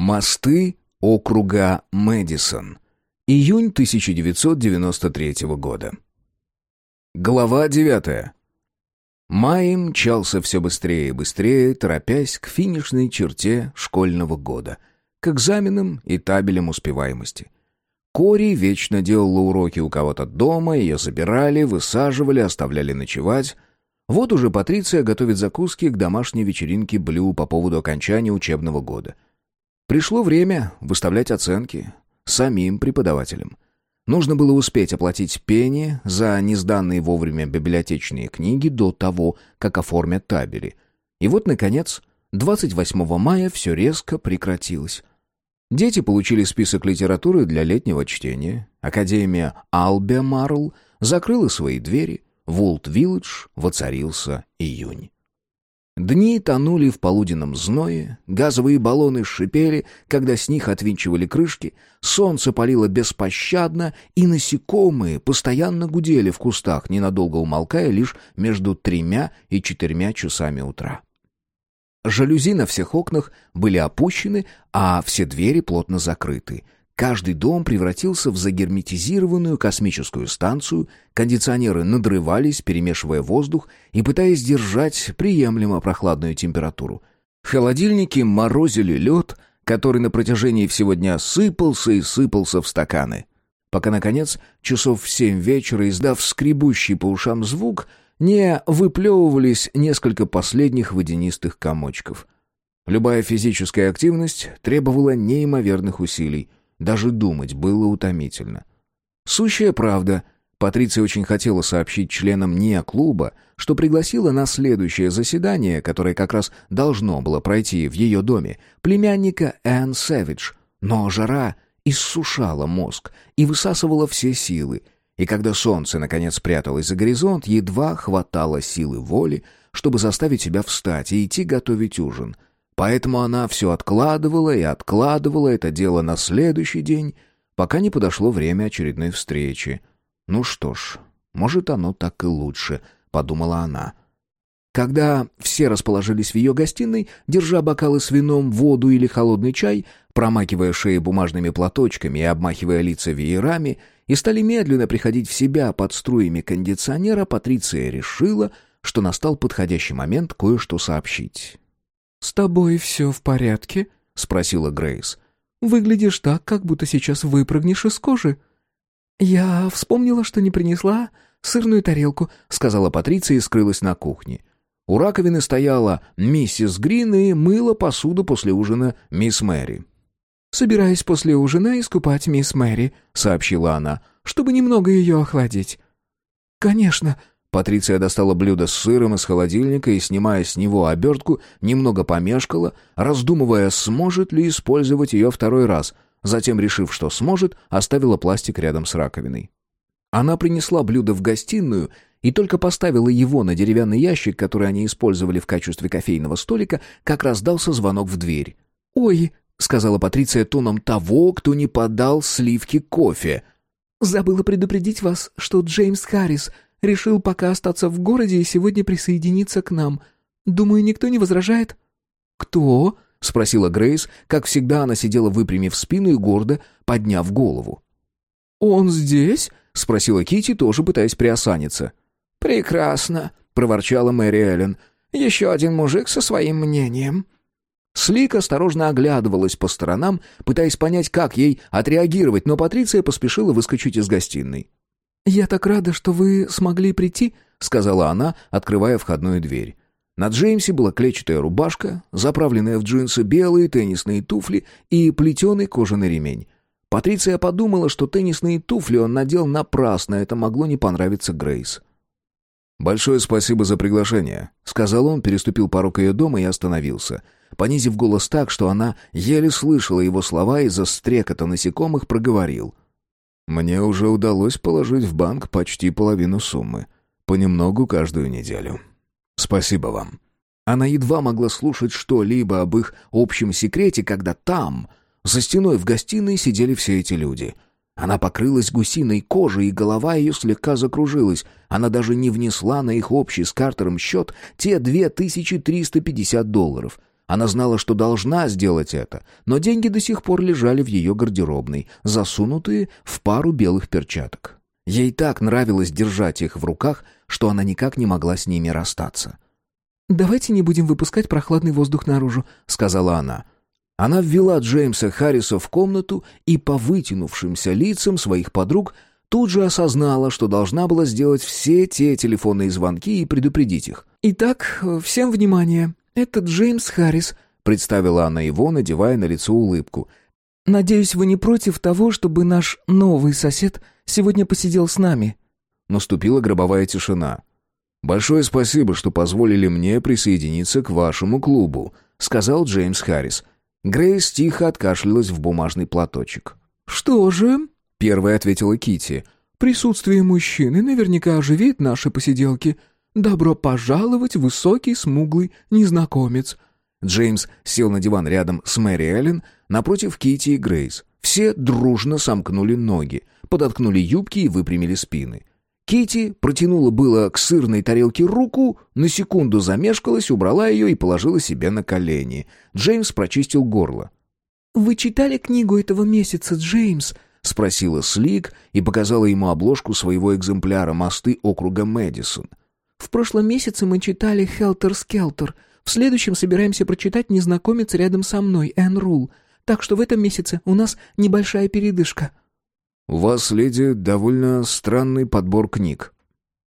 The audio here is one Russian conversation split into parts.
Мосты округа Мэдисон. Июнь 1993 года. Глава 9. Май мчался все быстрее и быстрее, торопясь к финишной черте школьного года, к экзаменам и табелям успеваемости. Кори вечно делала уроки у кого-то дома, ее забирали, высаживали, оставляли ночевать. Вот уже Патриция готовит закуски к домашней вечеринке Блю по поводу окончания учебного года. Пришло время выставлять оценки самим преподавателям. Нужно было успеть оплатить пени за несданные вовремя библиотечные книги до того, как оформят табели. И вот, наконец, 28 мая все резко прекратилось. Дети получили список литературы для летнего чтения. Академия Албе Марл закрыла свои двери. В Улт-Вилледж воцарился июнь. Дни тонули в полуденном зное, газовые баллоны шипели, когда с них отвинчивали крышки, солнце палило беспощадно, и насекомые постоянно гудели в кустах, ненадолго умолкая лишь между тремя и четырьмя часами утра. Жалюзи на всех окнах были опущены, а все двери плотно закрыты. Каждый дом превратился в загерметизированную космическую станцию, кондиционеры надрывались, перемешивая воздух и пытаясь держать приемлемо прохладную температуру. Холодильники морозили лед, который на протяжении всего дня сыпался и сыпался в стаканы. Пока, наконец, часов в семь вечера, издав скребущий по ушам звук, не выплевывались несколько последних водянистых комочков. Любая физическая активность требовала неимоверных усилий, даже думать было утомительно. Сущая правда, Патриция очень хотела сообщить членам НИА клуба, что пригласила на следующее заседание, которое как раз должно было пройти в ее доме, племянника Энн Сэвидж, но жара иссушала мозг и высасывала все силы — и когда солнце наконец спряталось за горизонт, едва хватало силы воли, чтобы заставить себя встать и идти готовить ужин. Поэтому она все откладывала и откладывала это дело на следующий день, пока не подошло время очередной встречи. «Ну что ж, может, оно так и лучше», — подумала она. Когда все расположились в ее гостиной, держа бокалы с вином, воду или холодный чай, промакивая шеи бумажными платочками и обмахивая лица веерами, и стали медленно приходить в себя под струями кондиционера, Патриция решила, что настал подходящий момент кое-что сообщить. «С тобой все в порядке?» — спросила Грейс. «Выглядишь так, как будто сейчас выпрыгнешь из кожи». «Я вспомнила, что не принесла сырную тарелку», — сказала Патриция и скрылась на кухне. У раковины стояла миссис Грин и мыла посуду после ужина мисс Мэри. «Собираюсь после ужина искупать мисс Мэри», — сообщила она, «чтобы немного ее охладить». «Конечно». Патриция достала блюдо с сыром из холодильника и, снимая с него обертку, немного помешкала, раздумывая, сможет ли использовать ее второй раз, затем, решив, что сможет, оставила пластик рядом с раковиной. Она принесла блюдо в гостиную и только поставила его на деревянный ящик, который они использовали в качестве кофейного столика, как раздался звонок в дверь. «Ой!» — сказала Патриция тоном того, кто не подал сливки кофе. «Забыла предупредить вас, что Джеймс Харрис решил пока остаться в городе и сегодня присоединиться к нам. Думаю, никто не возражает?» «Кто?» — спросила Грейс. Как всегда, она сидела выпрямив спину и гордо подняв голову. «Он здесь?» — спросила Кити, тоже пытаясь приосаниться. «Прекрасно», — проворчала Мэри Эллен. «Еще один мужик со своим мнением». Слик осторожно оглядывалась по сторонам, пытаясь понять, как ей отреагировать, но Патриция поспешила выскочить из гостиной. «Я так рада, что вы смогли прийти», — сказала она, открывая входную дверь. На Джеймсе была клетчатая рубашка, заправленная в джинсы, белые теннисные туфли и плетеный кожаный ремень. Патриция подумала, что теннисные туфли он надел напрасно, это могло не понравиться Грейс. «Большое спасибо за приглашение», — сказал он, переступил порог ее дома и остановился — Понизив голос так, что она еле слышала его слова из-за стрекота насекомых, проговорил. «Мне уже удалось положить в банк почти половину суммы. Понемногу каждую неделю. Спасибо вам». Она едва могла слушать что-либо об их общем секрете, когда там, за стеной в гостиной, сидели все эти люди. Она покрылась гусиной кожей, и голова ее слегка закружилась. Она даже не внесла на их общий с Картером счет те 2350 долларов — Она знала, что должна сделать это, но деньги до сих пор лежали в ее гардеробной, засунутые в пару белых перчаток. Ей так нравилось держать их в руках, что она никак не могла с ними расстаться. «Давайте не будем выпускать прохладный воздух наружу», — сказала она. Она ввела Джеймса Харриса в комнату и по вытянувшимся лицам своих подруг тут же осознала, что должна была сделать все те телефонные звонки и предупредить их. «Итак, всем внимание. Это Джеймс Харрис», — представила она его, надевая на лицо улыбку. «Надеюсь, вы не против того, чтобы наш новый сосед сегодня посидел с нами». Наступила гробовая тишина. «Большое спасибо, что позволили мне присоединиться к вашему клубу», — сказал Джеймс Харрис. Грейс тихо откашлялась в бумажный платочек. «Что же?» — первая ответила Кити. «Присутствие мужчины наверняка оживит наши посиделки. Добро пожаловать, высокий, смуглый незнакомец». Джеймс сел на диван рядом с Мэри Эллен, напротив Кити и Грейс. Все дружно сомкнули ноги, подоткнули юбки и выпрямили спины. Кити протянула было к сырной тарелке руку, на секунду замешкалась, убрала ее и положила себе на колени. Джеймс прочистил горло. «Вы читали книгу этого месяца, Джеймс?» — спросила Слик и показала ему обложку своего экземпляра «Мосты округа Мэдисон». «В прошлом месяце мы читали «Хелтер-скелтер». В следующем собираемся прочитать «Незнакомец рядом со мной», Энн Рул. Так что в этом месяце у нас небольшая передышка». «У вас, леди, довольно странный подбор книг».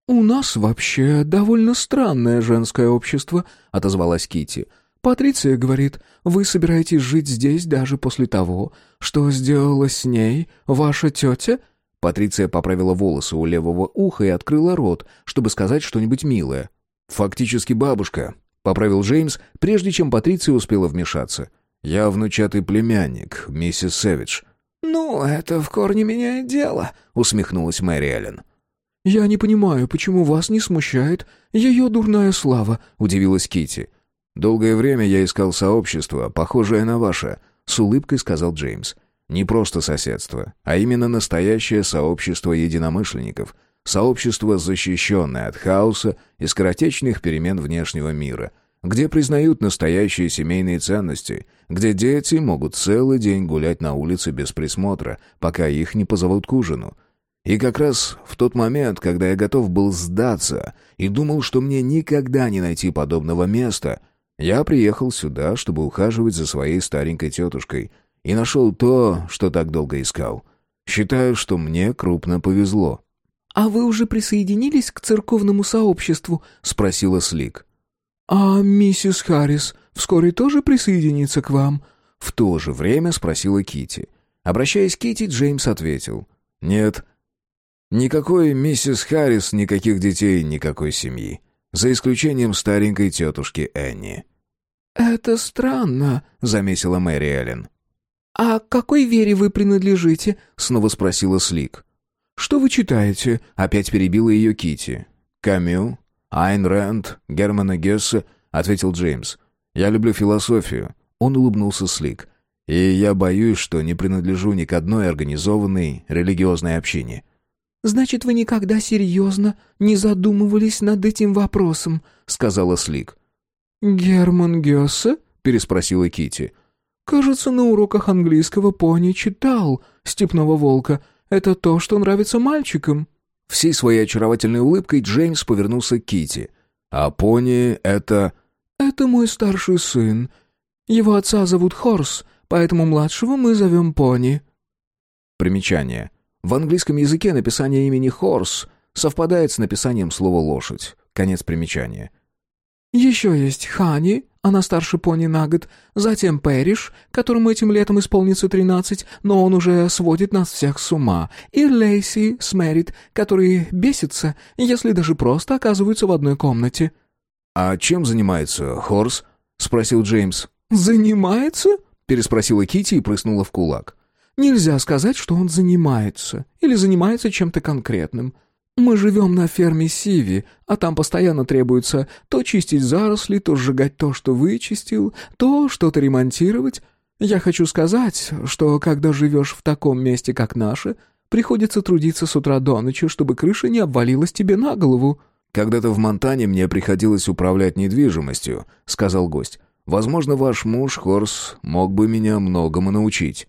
«У нас вообще довольно странное женское общество», — отозвалась Кити. «Патриция говорит, вы собираетесь жить здесь даже после того, что сделала с ней ваша тетя?» Патриция поправила волосы у левого уха и открыла рот, чтобы сказать что-нибудь милое. «Фактически бабушка», — поправил Джеймс, прежде чем Патриция успела вмешаться. «Я внучатый племянник, миссис Сэвидж». «Ну, это в корне меняет дело», — усмехнулась Мэри Эллен. «Я не понимаю, почему вас не смущает ее дурная слава», — удивилась Кити. «Долгое время я искал сообщество, похожее на ваше», — с улыбкой сказал Джеймс. «Не просто соседство, а именно настоящее сообщество единомышленников, сообщество, защищенное от хаоса и скоротечных перемен внешнего мира, где признают настоящие семейные ценности, где дети могут целый день гулять на улице без присмотра, пока их не позовут к ужину. И как раз в тот момент, когда я готов был сдаться и думал, что мне никогда не найти подобного места, я приехал сюда, чтобы ухаживать за своей старенькой тетушкой, и нашел то, что так долго искал. Считаю, что мне крупно повезло. «А вы уже присоединились к церковному сообществу?» — спросила Слик. «А миссис Харрис вскоре тоже присоединится к вам?» В то же время спросила Кити. Обращаясь к Кити, Джеймс ответил. «Нет. Никакой миссис Харрис, никаких детей, никакой семьи. За исключением старенькой тетушки Энни». «Это странно», — заметила Мэри Эллен. «А к какой вере вы принадлежите?» — снова спросила Слик. «Что вы читаете?» — опять перебила ее Кити. «Камю, «Айн Рэнд, Германа Гессе», — ответил Джеймс. «Я люблю философию». Он улыбнулся Слик. «И я боюсь, что не принадлежу ни к одной организованной религиозной общине». «Значит, вы никогда серьезно не задумывались над этим вопросом», — сказала Слик. «Герман Гессе?» — переспросила Кити. «Кажется, на уроках английского пони читал «Степного волка». Это то, что нравится мальчикам». Всей своей очаровательной улыбкой Джеймс повернулся к Кити. «А пони — это...» «Это мой старший сын. Его отца зовут Хорс, поэтому младшего мы зовем Пони». Примечание. В английском языке написание имени Хорс совпадает с написанием слова «лошадь». Конец примечания. «Еще есть Хани, она старше пони на год, затем Пэриш, которому этим летом исполнится тринадцать, но он уже сводит нас всех с ума, и Лейси с Мэрит, которые бесятся, если даже просто оказываются в одной комнате». «А чем занимается Хорс?» — спросил Джеймс. «Занимается?» — переспросила Кити и прыснула в кулак. «Нельзя сказать, что он занимается, или занимается чем-то конкретным». Мы живем на ферме Сиви, а там постоянно требуется то чистить заросли, то сжигать то, что вычистил, то что-то ремонтировать. Я хочу сказать, что когда живешь в таком месте, как наше, приходится трудиться с утра до ночи, чтобы крыша не обвалилась тебе на голову». «Когда-то в Монтане мне приходилось управлять недвижимостью», — сказал гость. Возможно, ваш муж, Хорс, мог бы меня многому научить».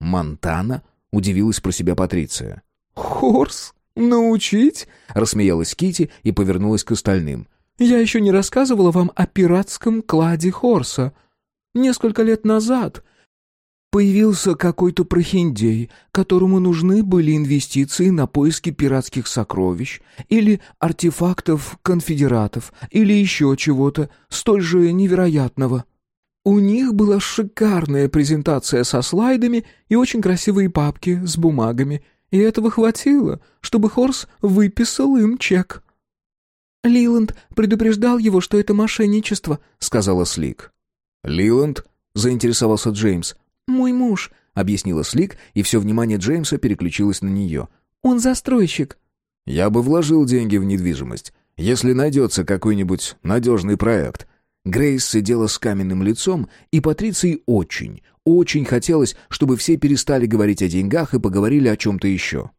«Монтана?» — удивилась про себя Патриция. «Хорс? Научить?» — рассмеялась Кити и повернулась к остальным. «Я еще не рассказывала вам о пиратском кладе Хорса. Несколько лет назад Появился какой-то прохиндей, которому нужны были инвестиции на поиски пиратских сокровищ или артефактов конфедератов или еще чего-то столь же невероятного. У них была шикарная презентация со слайдами и очень красивые папки с бумагами, и этого хватило, чтобы Хорс выписал им чек. «Лиланд предупреждал его, что это мошенничество», — сказала Слик. «Лиланд?» — заинтересовался Джеймс. «Мой муж», — объяснила Слик, и все внимание Джеймса переключилось на нее. «Он застройщик». «Я бы вложил деньги в недвижимость, если найдется какой-нибудь надежный проект». Грейс сидела с каменным лицом, и Патриции очень, очень хотелось, чтобы все перестали говорить о деньгах и поговорили о чем-то еще.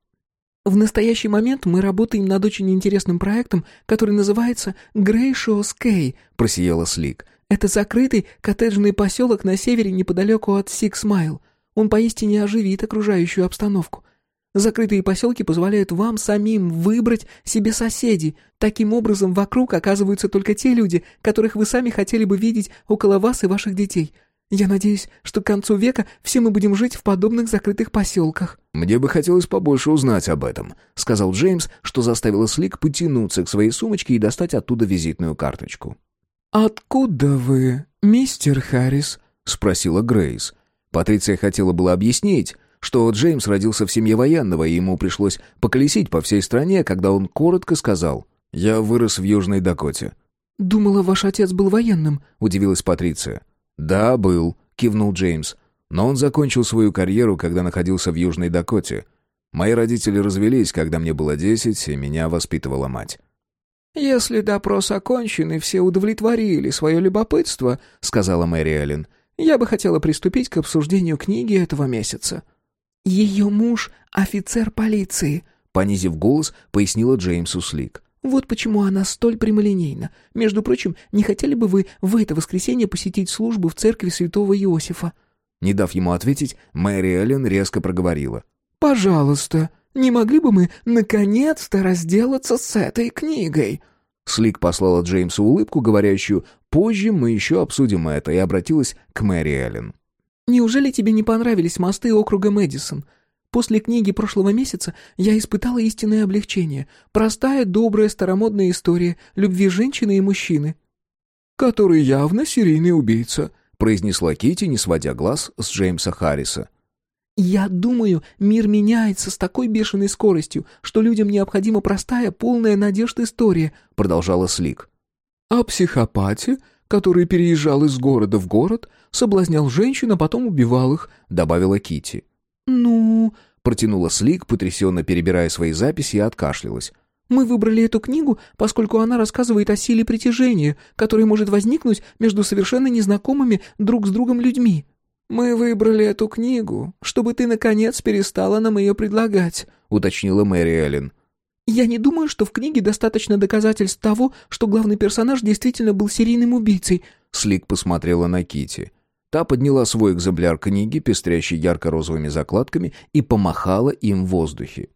«В настоящий момент мы работаем над очень интересным проектом, который называется «Грейшиос Кей», — просияла Слик. Это закрытый коттеджный поселок на севере неподалеку от Сикс Майл. Он поистине оживит окружающую обстановку. Закрытые поселки позволяют вам самим выбрать себе соседей. Таким образом, вокруг оказываются только те люди, которых вы сами хотели бы видеть около вас и ваших детей. Я надеюсь, что к концу века все мы будем жить в подобных закрытых поселках». «Мне бы хотелось побольше узнать об этом», — сказал Джеймс, что заставило Слик потянуться к своей сумочке и достать оттуда визитную карточку. «Откуда вы, мистер Харрис?» — спросила Грейс. Патриция хотела было объяснить, что Джеймс родился в семье военного, и ему пришлось поколесить по всей стране, когда он коротко сказал «Я вырос в Южной Дакоте». «Думала, ваш отец был военным», — удивилась Патриция. «Да, был», — кивнул Джеймс. «Но он закончил свою карьеру, когда находился в Южной Дакоте. Мои родители развелись, когда мне было десять, и меня воспитывала мать. «Если допрос окончен и все удовлетворили свое любопытство», — сказала Мэри Эллен, «я бы хотела приступить к обсуждению книги этого месяца». «Ее муж — офицер полиции», — понизив голос, пояснила Джеймсу Слик. «Вот почему она столь прямолинейна. Между прочим, не хотели бы вы в это воскресенье посетить службу в церкви святого Иосифа?» Не дав ему ответить, Мэри Эллен резко проговорила. «Пожалуйста, не могли бы мы наконец-то разделаться с этой книгой?» Слик послала Джеймсу улыбку, говорящую «Позже мы еще обсудим это», и обратилась к Мэри Эллен. «Неужели тебе не понравились мосты округа Мэдисон? После книги прошлого месяца я испытала истинное облегчение. Простая, добрая, старомодная история любви женщины и мужчины». «Который явно серийный убийца», — произнесла Кити, не сводя глаз с Джеймса Харриса. «Я думаю, мир меняется с такой бешеной скоростью, что людям необходима простая, полная надежд история», — продолжала Слик. «О психопате, который переезжал из города в город, соблазнял женщин, а потом убивал их», — добавила Кити. «Ну...» — протянула Слик, потрясенно перебирая свои записи и откашлялась. «Мы выбрали эту книгу, поскольку она рассказывает о силе притяжения, которая может возникнуть между совершенно незнакомыми друг с другом людьми». «Мы выбрали эту книгу, чтобы ты, наконец, перестала нам ее предлагать», — уточнила Мэри Эллен. «Я не думаю, что в книге достаточно доказательств того, что главный персонаж действительно был серийным убийцей», — Слик посмотрела на Кити. Та подняла свой экземпляр книги, пестрящий ярко-розовыми закладками, и помахала им в воздухе.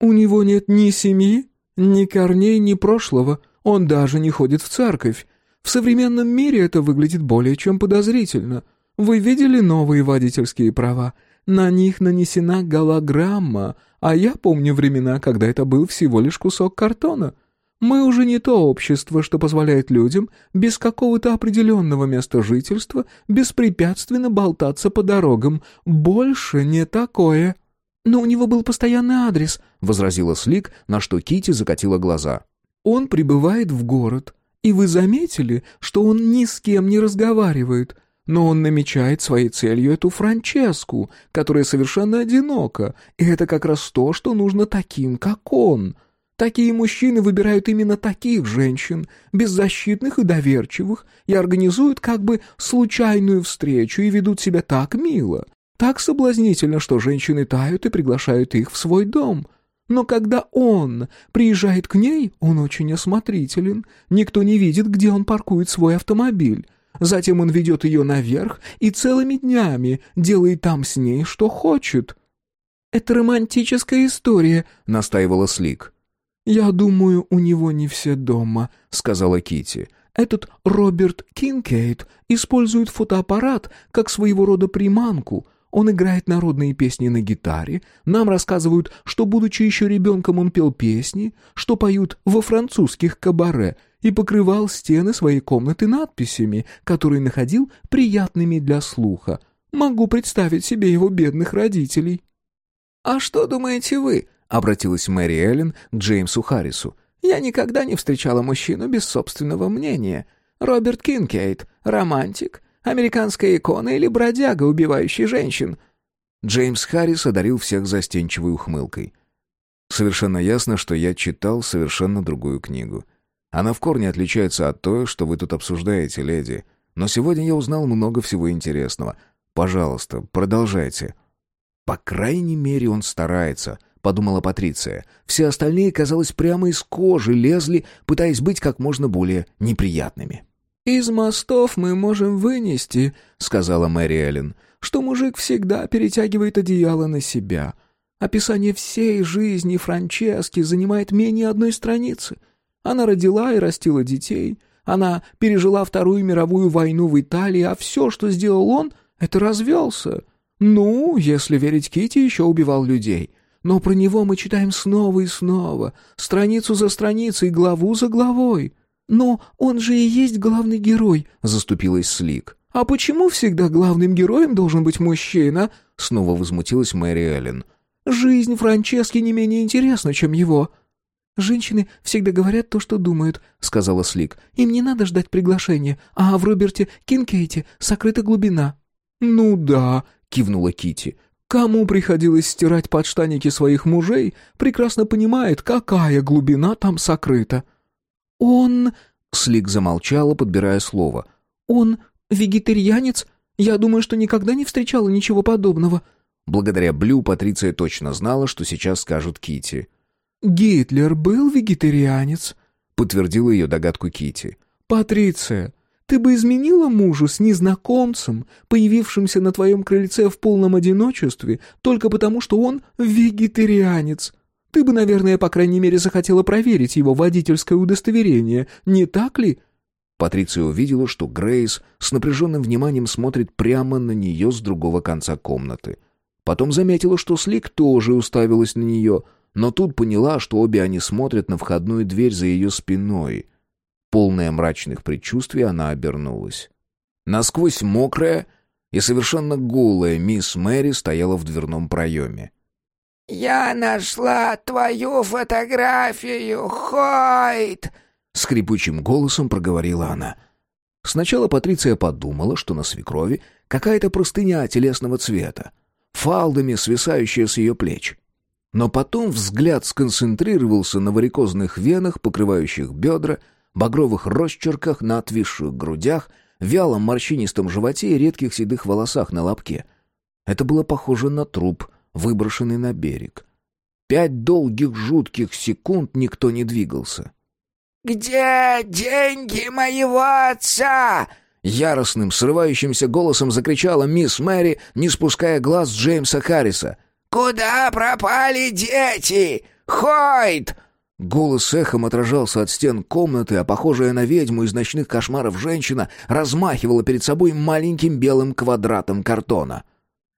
«У него нет ни семьи, ни корней, ни прошлого. Он даже не ходит в церковь. В современном мире это выглядит более чем подозрительно. Вы видели новые водительские права? На них нанесена голограмма, а я помню времена, когда это был всего лишь кусок картона. Мы уже не то общество, что позволяет людям без какого-то определенного места жительства беспрепятственно болтаться по дорогам. Больше не такое. Но у него был постоянный адрес, возразила Слик, на что Кити закатила глаза. Он прибывает в город, и вы заметили, что он ни с кем не разговаривает — но он намечает своей целью эту Франческу, которая совершенно одинока, и это как раз то, что нужно таким, как он. Такие мужчины выбирают именно таких женщин, беззащитных и доверчивых, и организуют как бы случайную встречу и ведут себя так мило, так соблазнительно, что женщины тают и приглашают их в свой дом. Но когда он приезжает к ней, он очень осмотрителен, никто не видит, где он паркует свой автомобиль. Затем он ведет ее наверх и целыми днями делает там с ней, что хочет». «Это романтическая история», — настаивала Слик. «Я думаю, у него не все дома», — сказала Кити. «Этот Роберт Кинкейт использует фотоаппарат как своего рода приманку. Он играет народные песни на гитаре, нам рассказывают, что, будучи еще ребенком, он пел песни, что поют во французских кабаре, и покрывал стены своей комнаты надписями, которые находил приятными для слуха. Могу представить себе его бедных родителей». «А что думаете вы?» — обратилась Мэри Эллен к Джеймсу Харрису. «Я никогда не встречала мужчину без собственного мнения. Роберт Кинкейт — романтик, американская икона или бродяга, убивающий женщин?» Джеймс Харрис одарил всех застенчивой ухмылкой. «Совершенно ясно, что я читал совершенно другую книгу. Она в корне отличается от той, что вы тут обсуждаете, леди. Но сегодня я узнал много всего интересного. Пожалуйста, продолжайте». «По крайней мере, он старается», — подумала Патриция. Все остальные, казалось, прямо из кожи лезли, пытаясь быть как можно более неприятными. «Из мостов мы можем вынести», — сказала Мэри Эллен, «что мужик всегда перетягивает одеяло на себя. Описание всей жизни Франчески занимает менее одной страницы. Она родила и растила детей, она пережила Вторую мировую войну в Италии, а все, что сделал он, — это развелся». Ну, если верить Кити, еще убивал людей. Но про него мы читаем снова и снова, страницу за страницей, главу за главой. Но он же и есть главный герой, заступилась Слик. А почему всегда главным героем должен быть мужчина? Снова возмутилась Мэри Эллен. Жизнь Франчески не менее интересна, чем его. «Женщины всегда говорят то, что думают», — сказала Слик. «Им не надо ждать приглашения, а в Роберте Кинкейте сокрыта глубина». «Ну да», — кивнула Кити. «Кому приходилось стирать подштанники своих мужей, прекрасно понимает, какая глубина там сокрыта». «Он...» — Слик замолчала, подбирая слово. «Он вегетарианец? Я думаю, что никогда не встречала ничего подобного». Благодаря Блю Патриция точно знала, что сейчас скажут Кити. «Гитлер был вегетарианец», — подтвердила ее догадку Кити. «Патриция, ты бы изменила мужу с незнакомцем, появившимся на твоем крыльце в полном одиночестве, только потому, что он вегетарианец. Ты бы, наверное, по крайней мере, захотела проверить его водительское удостоверение, не так ли?» Патриция увидела, что Грейс с напряженным вниманием смотрит прямо на нее с другого конца комнаты. Потом заметила, что Слик тоже уставилась на нее, но тут поняла, что обе они смотрят на входную дверь за ее спиной — Полная мрачных предчувствий, она обернулась. Насквозь мокрая и совершенно голая мисс Мэри стояла в дверном проеме. «Я нашла твою фотографию, Хойт!» Скрипучим голосом проговорила она. Сначала Патриция подумала, что на свекрови какая-то простыня телесного цвета, фалдами свисающая с ее плеч. Но потом взгляд сконцентрировался на варикозных венах, покрывающих бедра, багровых росчерках на отвисших грудях, вялом морщинистом животе и редких седых волосах на лобке. Это было похоже на труп, выброшенный на берег. Пять долгих жутких секунд никто не двигался. «Где деньги моего отца?» Яростным, срывающимся голосом закричала мисс Мэри, не спуская глаз Джеймса Харриса. «Куда пропали дети? Хойт!» Голос эхом отражался от стен комнаты, а похожая на ведьму из ночных кошмаров женщина размахивала перед собой маленьким белым квадратом картона.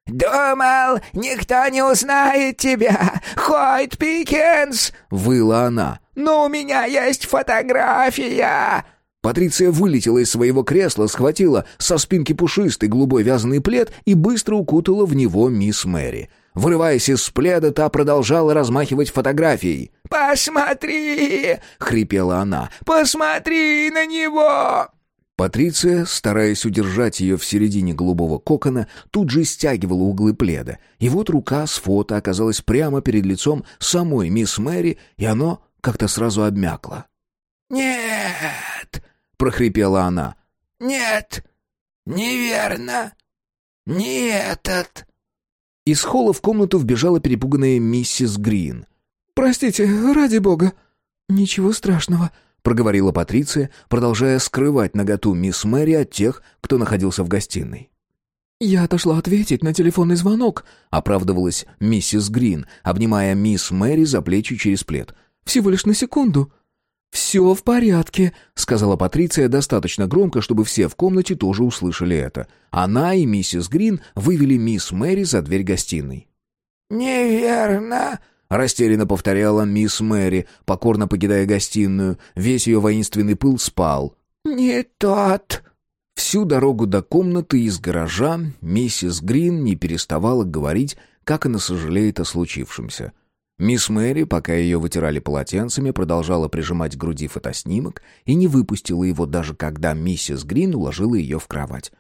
«Думал, никто не узнает тебя, Хойт Пикенс!» — выла она. «Но у меня есть фотография!» Патриция вылетела из своего кресла, схватила со спинки пушистый голубой вязаный плед и быстро укутала в него мисс Мэри. Вырываясь из пледа, та продолжала размахивать фотографией. «Посмотри!» — хрипела она. «Посмотри на него!» Патриция, стараясь удержать ее в середине голубого кокона, тут же стягивала углы пледа. И вот рука с фото оказалась прямо перед лицом самой мисс Мэри, и оно как-то сразу обмякло. «Нет!» — прохрипела она. «Нет! Неверно! Не этот!» Из холла в комнату вбежала перепуганная миссис Грин. «Простите, ради бога». «Ничего страшного», —— проговорила Патриция, продолжая скрывать наготу мисс Мэри от тех, кто находился в гостиной. «Я отошла ответить на телефонный звонок», — оправдывалась миссис Грин, обнимая мисс Мэри за плечи через плед. «Всего лишь на секунду». «Все в порядке», — сказала Патриция достаточно громко, чтобы все в комнате тоже услышали это. Она и миссис Грин вывели мисс Мэри за дверь гостиной. «Неверно», — растерянно повторяла мисс Мэри, покорно покидая гостиную. Весь ее воинственный пыл спал. «Не тот». Всю дорогу до комнаты из гаража миссис Грин не переставала говорить, как она сожалеет о случившемся. Мисс Мэри, пока ее вытирали полотенцами, продолжала прижимать к груди фотоснимок и не выпустила его даже когда миссис Грин уложила ее в кровать.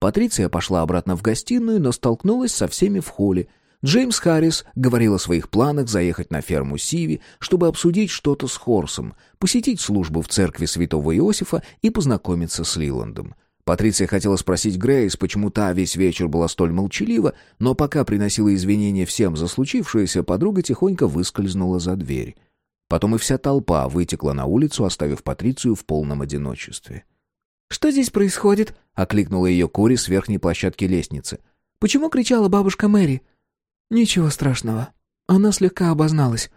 Патриция пошла обратно в гостиную, но столкнулась со всеми в холле. Джеймс Харрис говорил о своих планах заехать на ферму Сиви, чтобы обсудить что-то с Хорсом, посетить службу в церкви святого Иосифа и познакомиться с Лиландом. Патриция хотела спросить Грейс, почему та весь вечер была столь молчалива, но пока приносила извинения всем за случившееся, подруга тихонько выскользнула за дверь. Потом и вся толпа вытекла на улицу, оставив Патрицию в полном одиночестве. «Что здесь происходит?» — окликнула ее Кори с верхней площадки лестницы. «Почему кричала бабушка Мэри?» «Ничего страшного. Она слегка обозналась».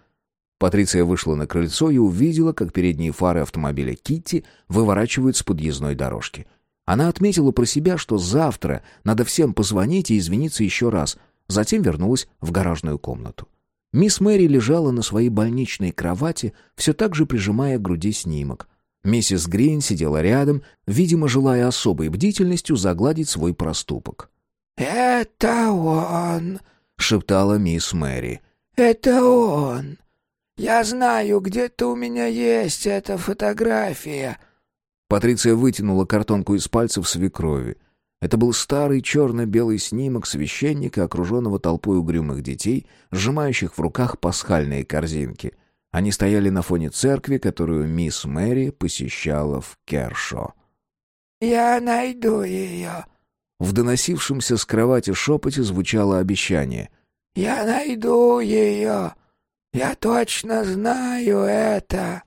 Патриция вышла на крыльцо и увидела, как передние фары автомобиля Китти выворачивают с подъездной дорожки. Она отметила про себя, что завтра надо всем позвонить и извиниться еще раз. Затем вернулась в гаражную комнату. Мисс Мэри лежала на своей больничной кровати, все так же прижимая к груди снимок. Миссис Грин сидела рядом, видимо, желая особой бдительностью загладить свой проступок. «Это он!» — шептала мисс Мэри. «Это он! Я знаю, где-то у меня есть эта фотография!» Патриция вытянула картонку из пальцев свекрови. Это был старый черно-белый снимок священника, окруженного толпой угрюмых детей, сжимающих в руках пасхальные корзинки. Они стояли на фоне церкви, которую мисс Мэри посещала в Кершо. «Я найду ее», в доносившемся с кровати шепоте звучало обещание. «Я найду ее! Я точно знаю это!»